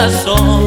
corazón.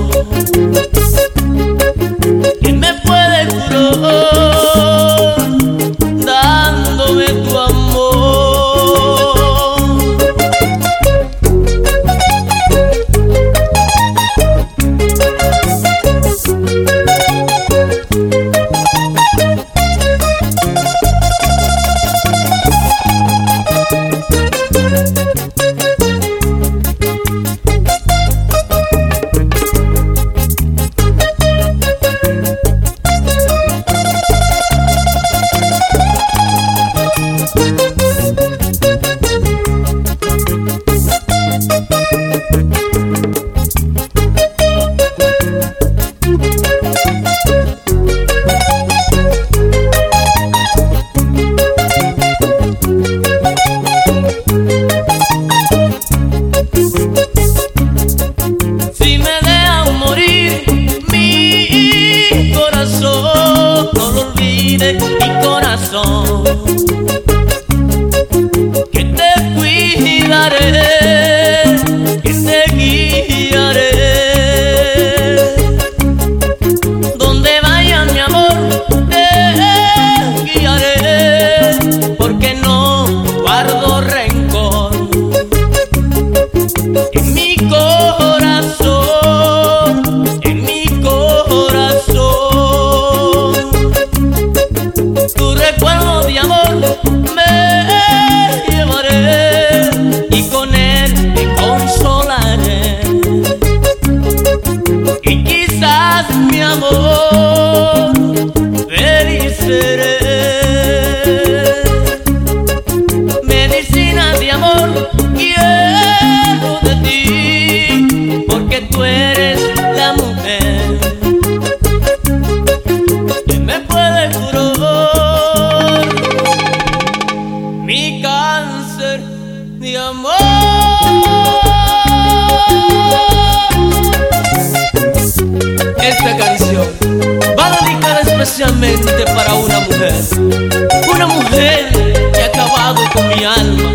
Una mujer que ha acabado con mi alma,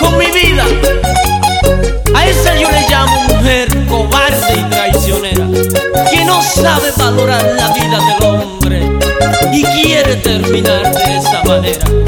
con mi vida. A esa yo le llamo mujer cobarde y traicionera, que no sabe valorar la vida del hombre y quiere terminar de esa manera.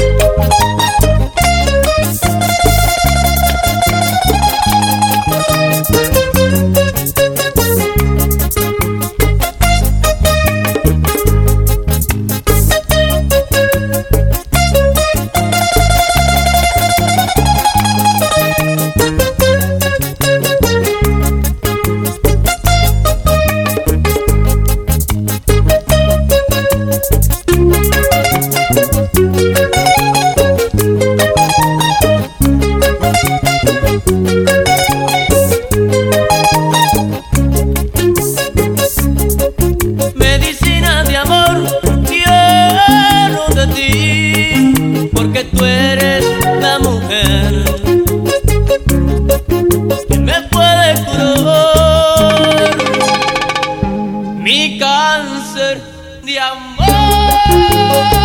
de amor.